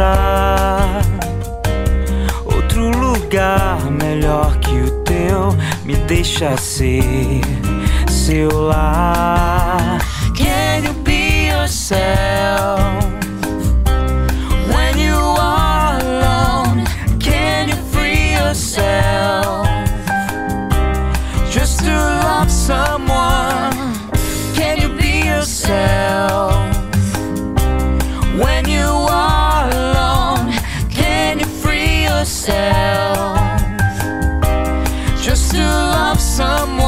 mostrar outro lugar melhor que o teu. Me deixa ser seu lar. Can you be to love someone.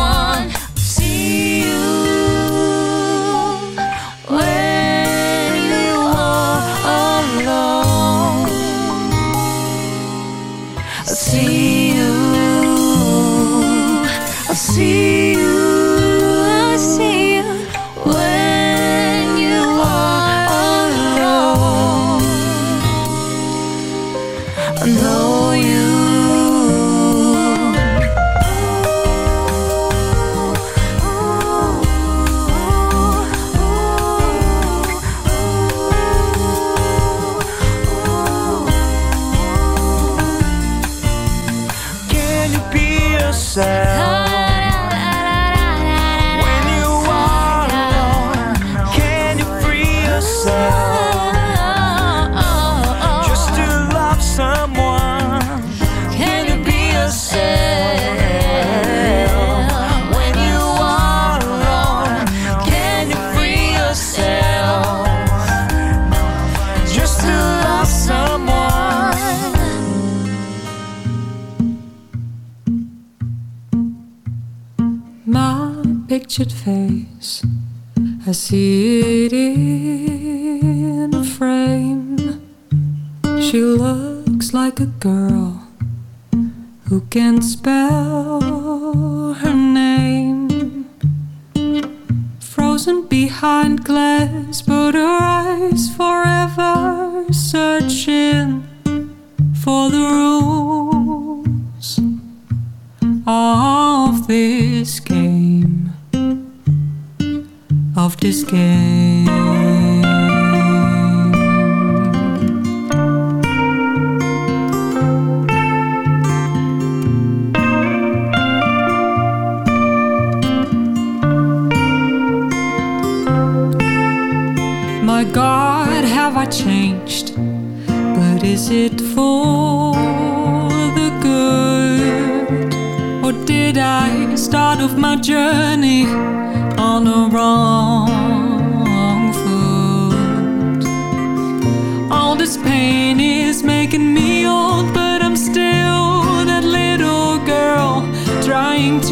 Pictured face. I see it in a frame. She looks like a girl who can spell her name. Frozen behind glass, but her eyes forever searching for the rules of this game my god have i changed? But is it for the good? Or did I start off my journey on a wrong foot? All this pain is making me old, but I'm still that little girl trying to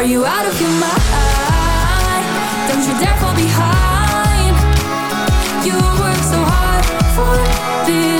Are you out of your mind? Don't you dare fall behind. You worked so hard for this.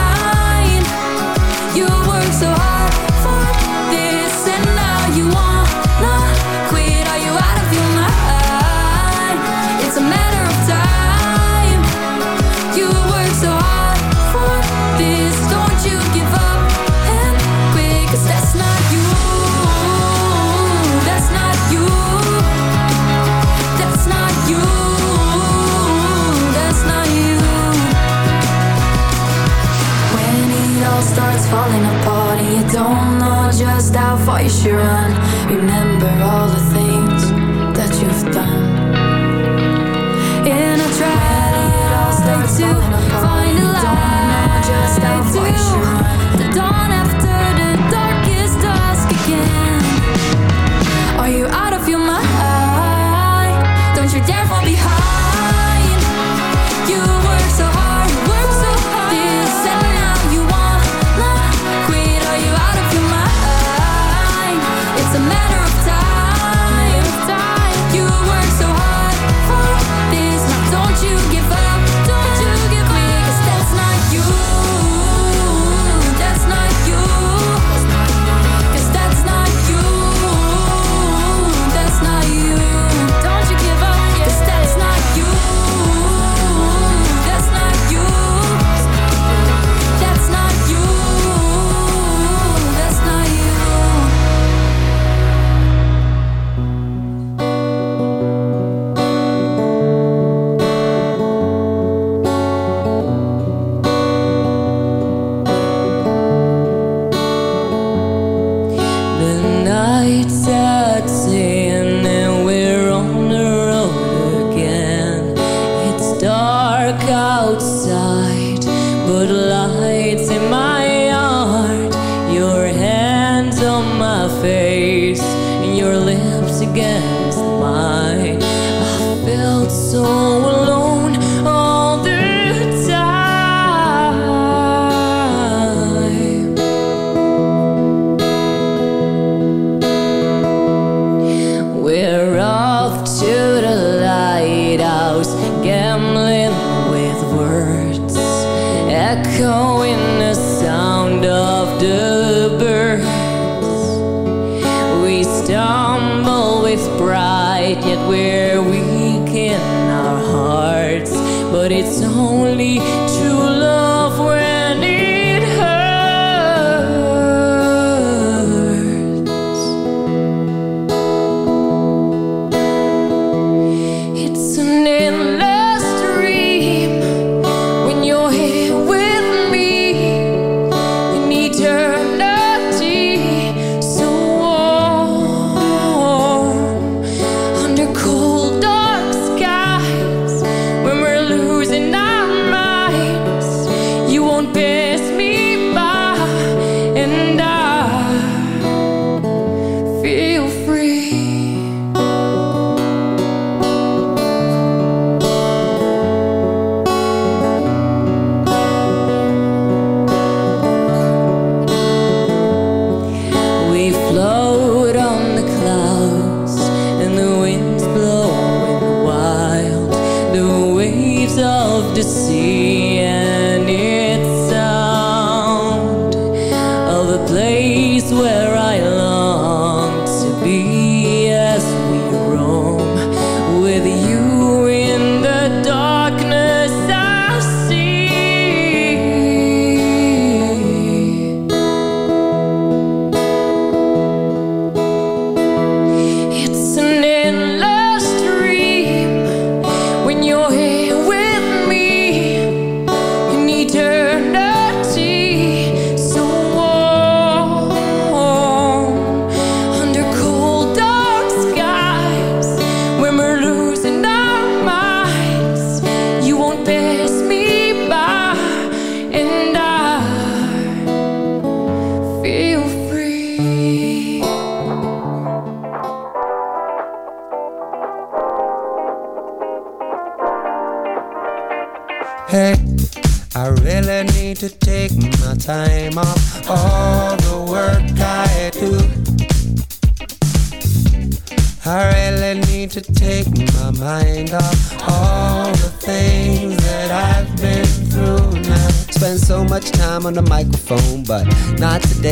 twice you run. Remember all the things that you've done.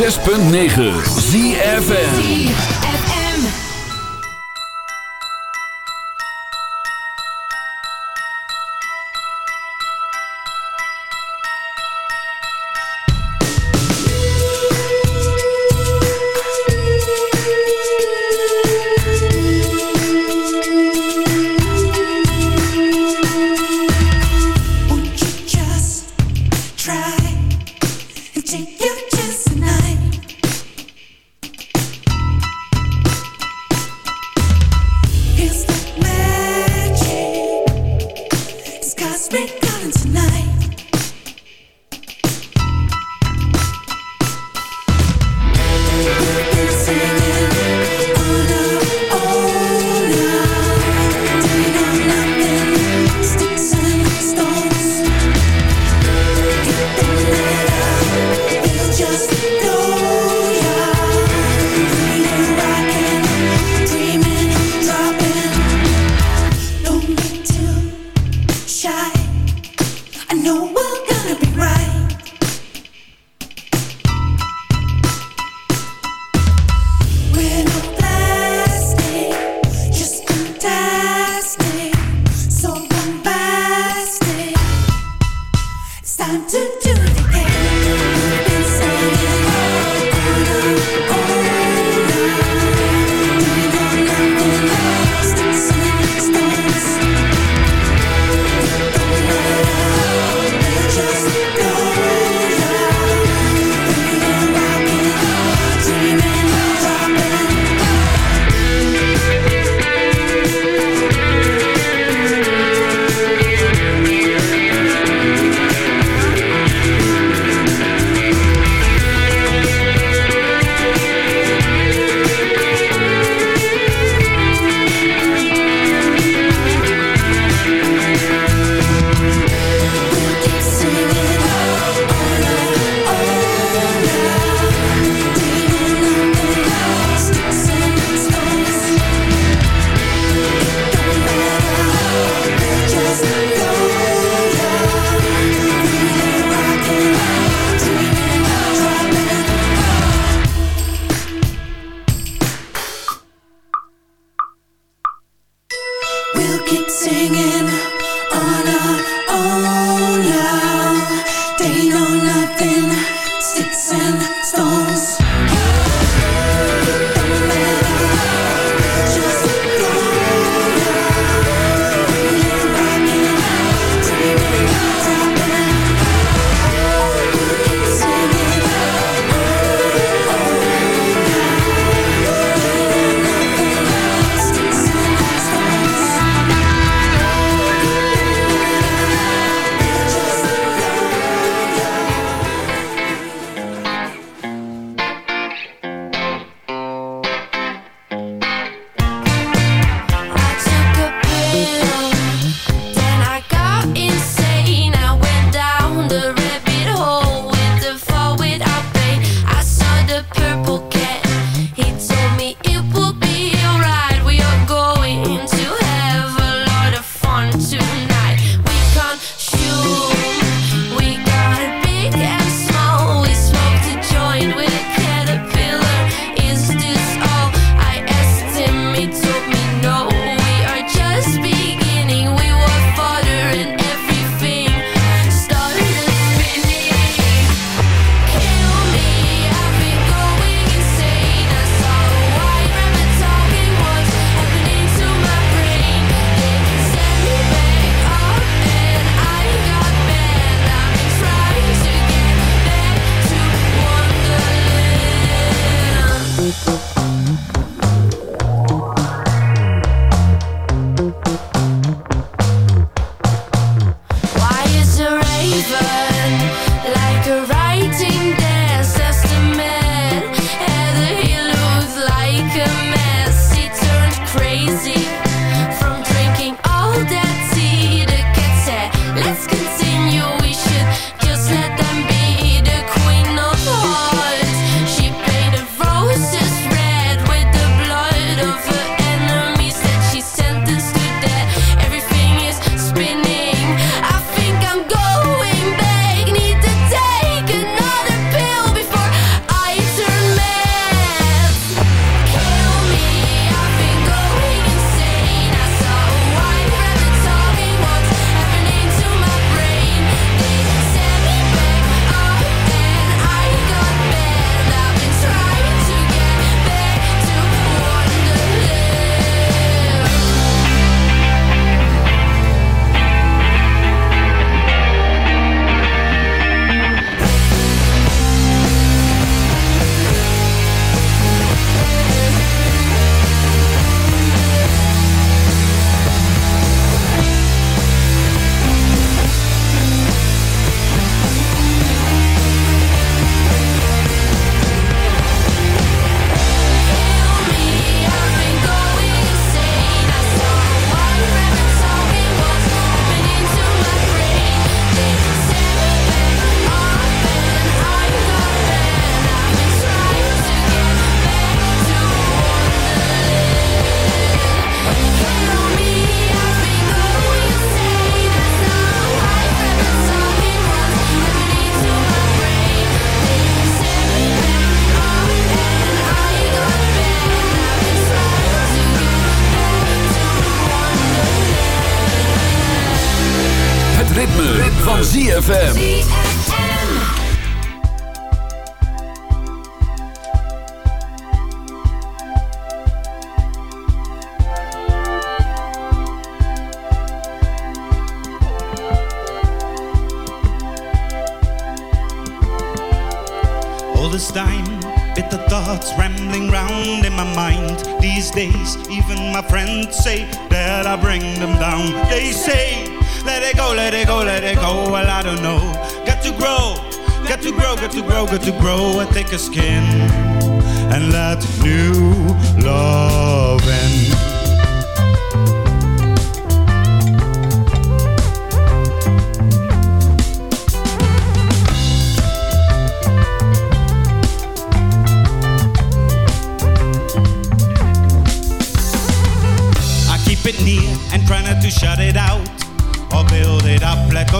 106.9 ZFN All this time, bitter thoughts rambling round in my mind. These days, even my friends say that I bring them down. They say, let it go, let it go, let it go. Well, I don't know. Got to grow, got to grow, got to grow, got to grow a thicker skin and let new love in.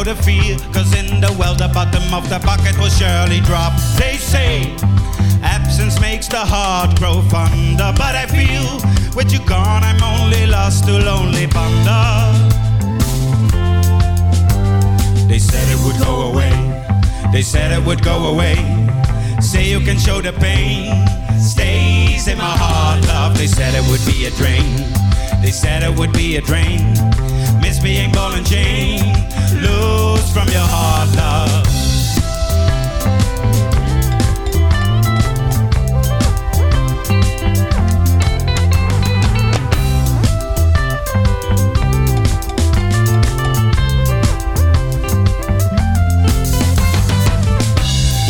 The fear. Cause in the well, the bottom of the bucket will surely drop. They say absence makes the heart grow fonder, but I feel with you gone, I'm only lost to lonely ponder. They said it would go away, they said it would go away. Say you can show the pain, stays in my heart, love. They said it would be a drain. They said it would be a drain. Miss being ball and chain. Lose from your heart, love.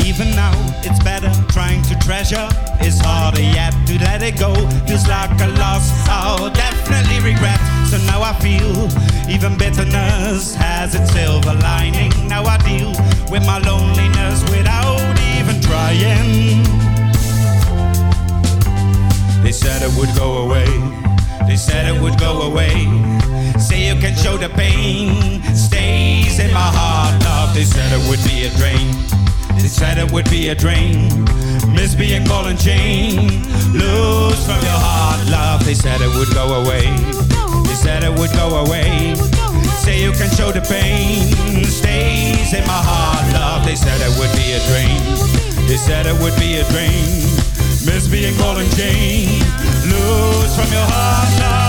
Even now, it's better trying to treasure. It's harder yet to let it go. Feels like a loss. I'll definitely regret. So now I feel even bitterness has its silver lining. Now I deal with my loneliness without even trying. They said it would go away. They said it would go away. Say you can show the pain stays in my heart, love. They said it would be a drain. They said it would be a drain. Miss being ball and chain. Lose from your heart, love. They said it would go away. They said it would go away. Say you can show the pain stays in my heart, love. They said it would be a drain. They said it would be a drain. Miss being ball and chain. Lose from your heart, love.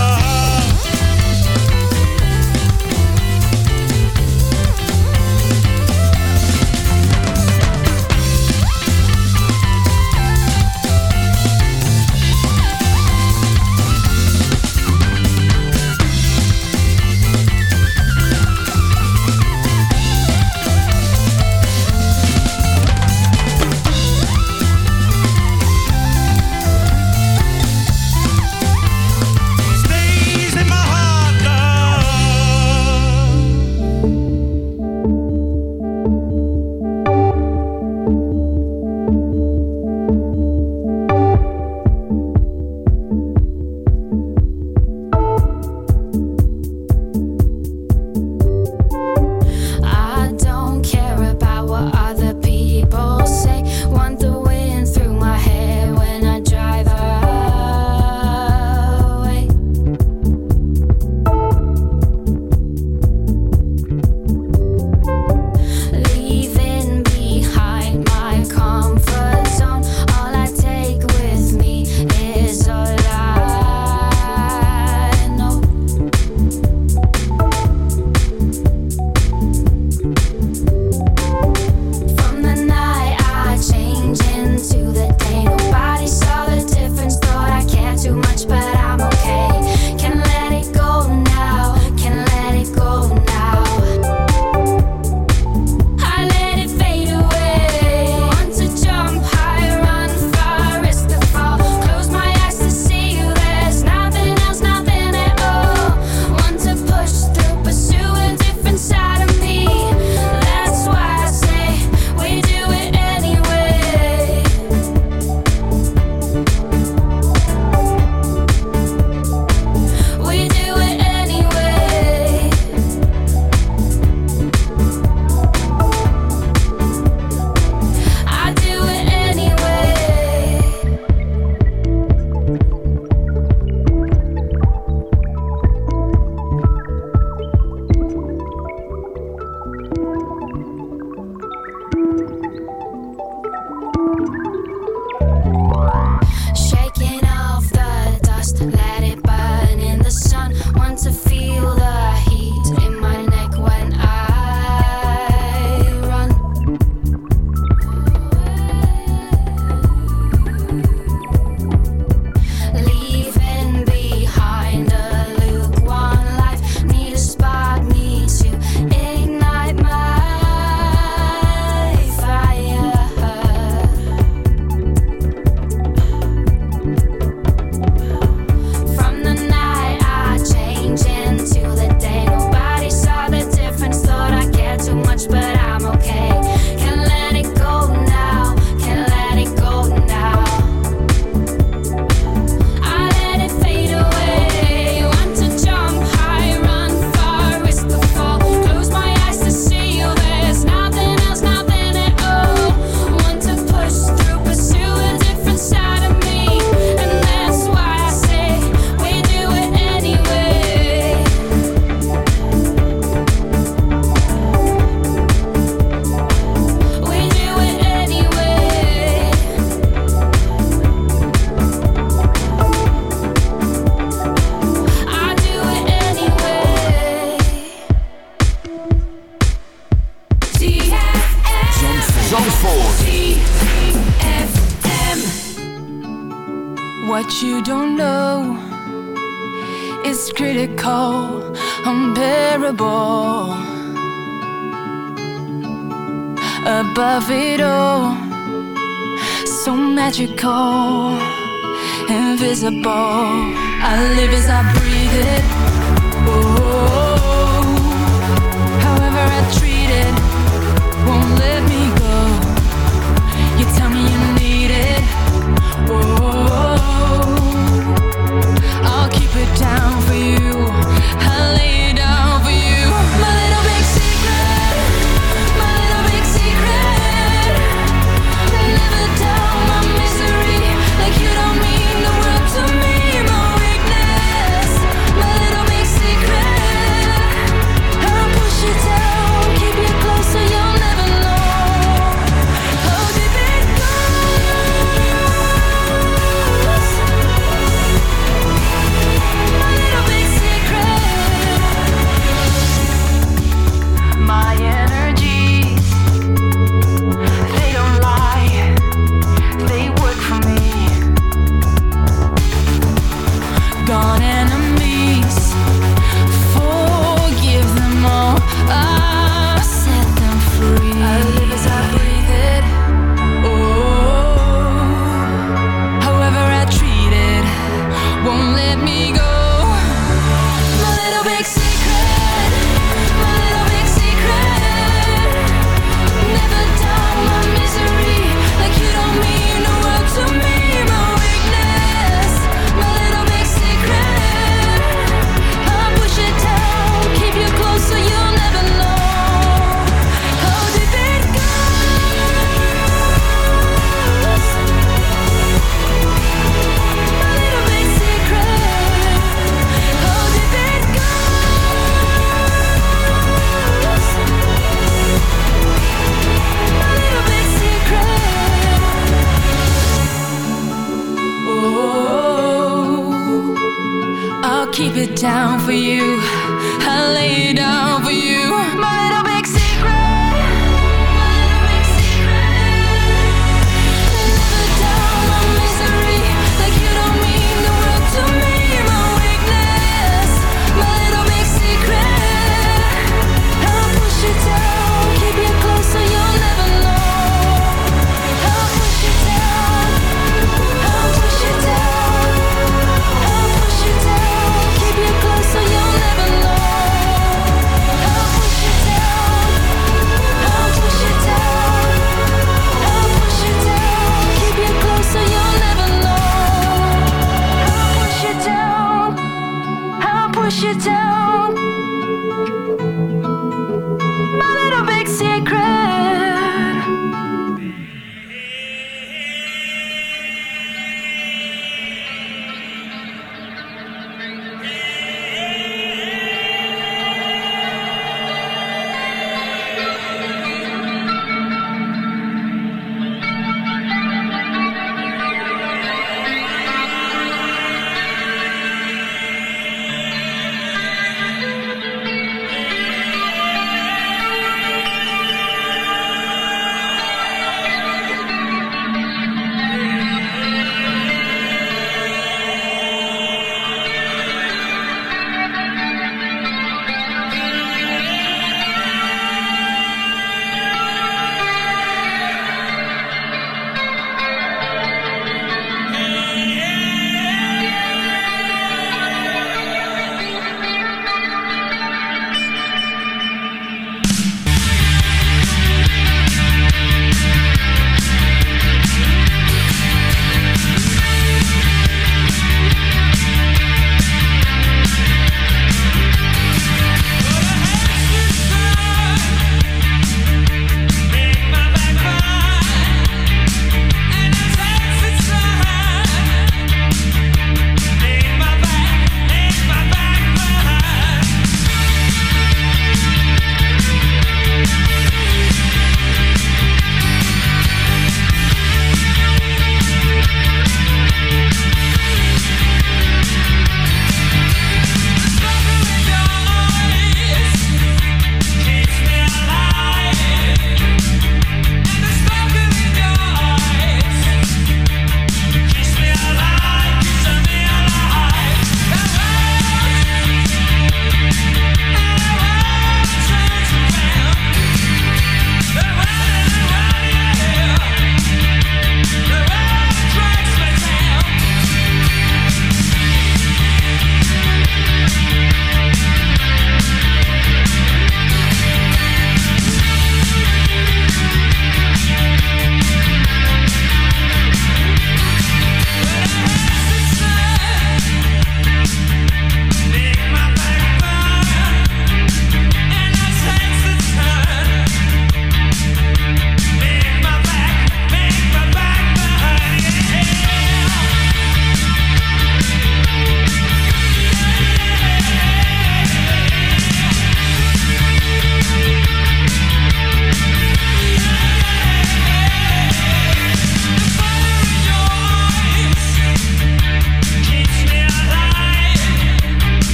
you tell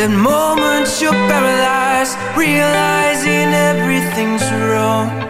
Then moments you're paralyzed, realizing everything's wrong.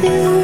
do